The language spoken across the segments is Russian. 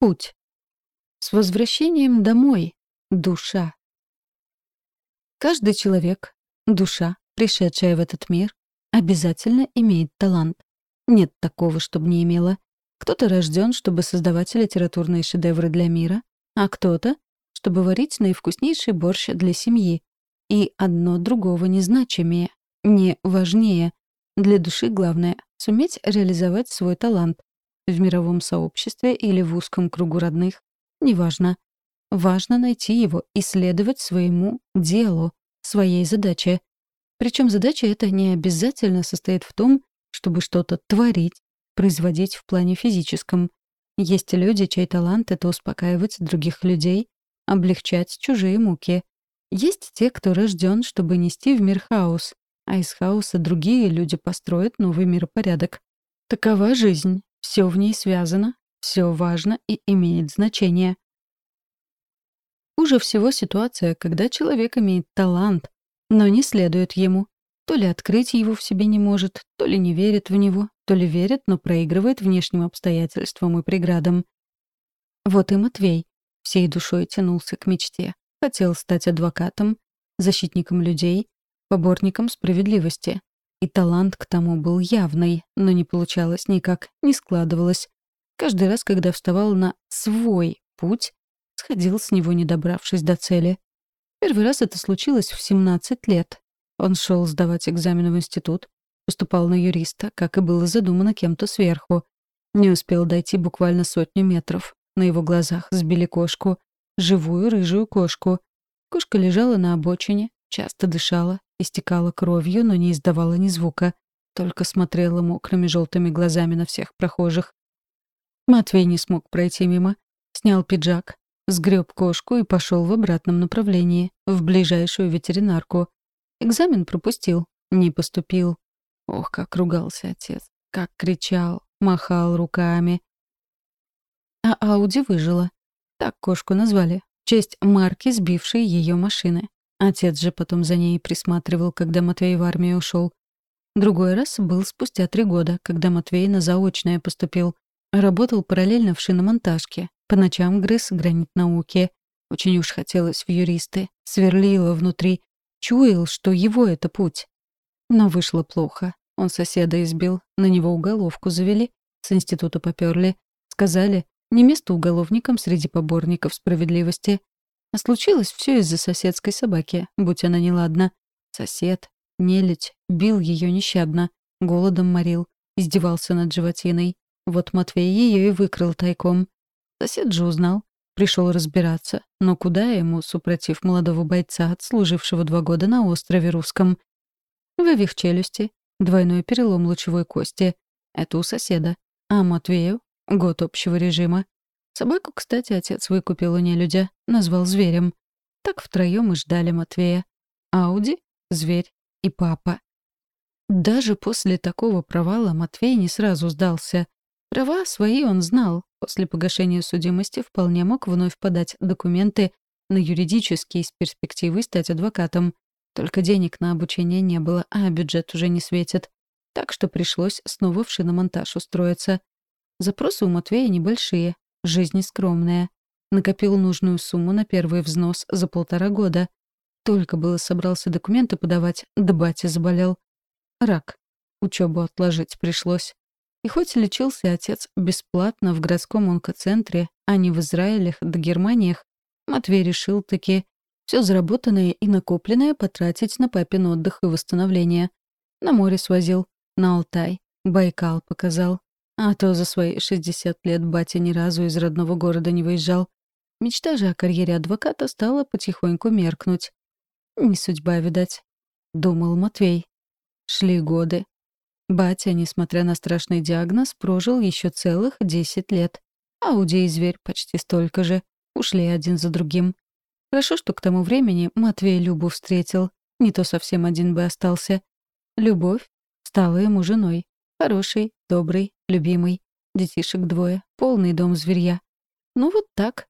Путь. С возвращением домой. Душа. Каждый человек, душа, пришедшая в этот мир, обязательно имеет талант. Нет такого, чтобы не имела. Кто-то рожден, чтобы создавать литературные шедевры для мира, а кто-то, чтобы варить наивкуснейший борщ для семьи. И одно другого не значимее, не важнее. Для души главное — суметь реализовать свой талант. В мировом сообществе или в узком кругу родных — неважно. Важно найти его и следовать своему делу, своей задаче. Причем задача эта не обязательно состоит в том, чтобы что-то творить, производить в плане физическом. Есть люди, чей талант — это успокаивать других людей, облегчать чужие муки. Есть те, кто рожден, чтобы нести в мир хаос, а из хаоса другие люди построят новый миропорядок. Такова жизнь, все в ней связано, все важно и имеет значение. Хуже всего ситуация, когда человек имеет талант, но не следует ему. То ли открыть его в себе не может, то ли не верит в него, то ли верит, но проигрывает внешним обстоятельствам и преградам. Вот и Матвей всей душой тянулся к мечте. Хотел стать адвокатом, защитником людей, поборником справедливости. И талант к тому был явный, но не получалось никак, не складывалось. Каждый раз, когда вставал на свой путь, сходил с него, не добравшись до цели. Первый раз это случилось в 17 лет. Он шел сдавать экзамен в институт, поступал на юриста, как и было задумано кем-то сверху. Не успел дойти буквально сотню метров. На его глазах сбили кошку, живую рыжую кошку. Кошка лежала на обочине, часто дышала, истекала кровью, но не издавала ни звука, только смотрела мокрыми желтыми глазами на всех прохожих. Матвей не смог пройти мимо, снял пиджак, сгреб кошку и пошел в обратном направлении, в ближайшую ветеринарку. Экзамен пропустил, не поступил. Ох, как ругался отец, как кричал, махал руками. А Ауди выжила. Так кошку назвали, в честь марки, сбившей ее машины. Отец же потом за ней присматривал, когда Матвей в армию ушел. Другой раз был спустя три года, когда Матвей на заочное поступил. Работал параллельно в шиномонтажке, по ночам грыз гранит науки. Очень уж хотелось в юристы, сверлило внутри. Чуял, что его это путь. Но вышло плохо. Он соседа избил, на него уголовку завели, с института поперли. Сказали, не место уголовникам среди поборников справедливости. А случилось все из-за соседской собаки, будь она неладна. Сосед, нелядь, бил ее нещадно, голодом морил, издевался над животиной. Вот Матвей ее и выкрал тайком. Сосед же узнал, пришел разбираться, но куда ему, супротив молодого бойца, отслужившего два года на острове Русском? Вывих челюсти, двойной перелом лучевой кости. Это у соседа. А Матвею — год общего режима. Собаку, кстати, отец выкупил у нелюдя, назвал зверем. Так втроем и ждали Матвея. Ауди, зверь и папа. Даже после такого провала Матвей не сразу сдался. Права свои он знал, После погашения судимости вполне мог вновь подать документы на юридические с перспективой стать адвокатом. Только денег на обучение не было, а бюджет уже не светит. Так что пришлось снова в шиномонтаж устроиться. Запросы у Матвея небольшие, жизнь скромная. Накопил нужную сумму на первый взнос за полтора года. Только было собрался документы подавать, да батя заболел. Рак. Учебу отложить пришлось. И хоть лечился отец бесплатно в городском онкоцентре, а не в Израилях да Германиях, Матвей решил таки все заработанное и накопленное потратить на папин отдых и восстановление. На море свозил, на Алтай, Байкал показал. А то за свои 60 лет батя ни разу из родного города не выезжал. Мечта же о карьере адвоката стала потихоньку меркнуть. «Не судьба, видать», — думал Матвей. Шли годы. Батя, несмотря на страшный диагноз, прожил еще целых 10 лет. Ауди и зверь почти столько же. Ушли один за другим. Хорошо, что к тому времени Матвей Любу встретил. Не то совсем один бы остался. Любовь стала ему женой. Хороший, добрый, любимый. Детишек двое. Полный дом зверья. Ну вот так.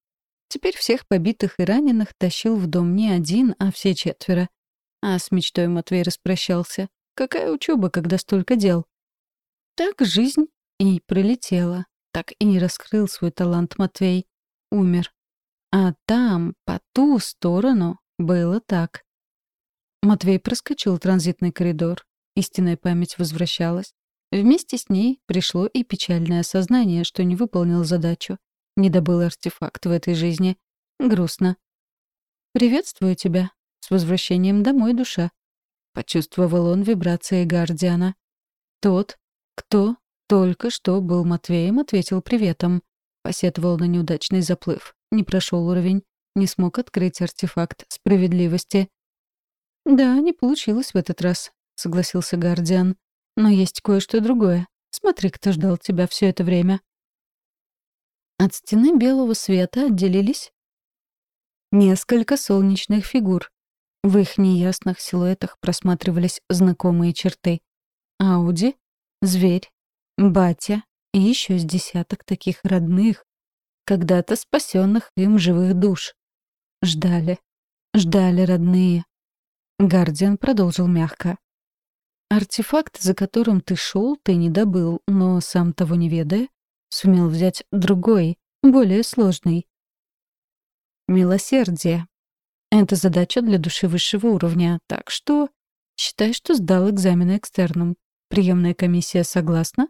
Теперь всех побитых и раненых тащил в дом не один, а все четверо. А с мечтой Матвей распрощался. Какая учеба, когда столько дел? Так жизнь и пролетела. так и не раскрыл свой талант Матвей. Умер. А там, по ту сторону, было так. Матвей проскочил транзитный коридор. Истинная память возвращалась. Вместе с ней пришло и печальное осознание, что не выполнил задачу. Не добыл артефакт в этой жизни. Грустно. «Приветствую тебя. С возвращением домой, душа». Почувствовал он вибрации Гардиана. Тот, кто только что был Матвеем, ответил приветом. Посетовал на неудачный заплыв. Не прошел уровень. Не смог открыть артефакт справедливости. «Да, не получилось в этот раз», — согласился Гардиан. «Но есть кое-что другое. Смотри, кто ждал тебя все это время». От стены белого света отделились несколько солнечных фигур. В их неясных силуэтах просматривались знакомые черты. Ауди, зверь, батя и еще с десяток таких родных, когда-то спасенных им живых душ. Ждали, ждали родные. Гардиан продолжил мягко. Артефакт, за которым ты шел, ты не добыл, но, сам того не ведая, сумел взять другой, более сложный. Милосердие. Это задача для души высшего уровня, так что считай, что сдал экзамен экстерном. Приемная комиссия согласна?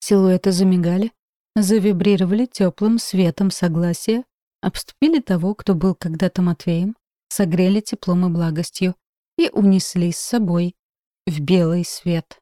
Силуэты замигали, завибрировали теплым светом согласия, обступили того, кто был когда-то Матвеем, согрели теплом и благостью и унесли с собой в белый свет.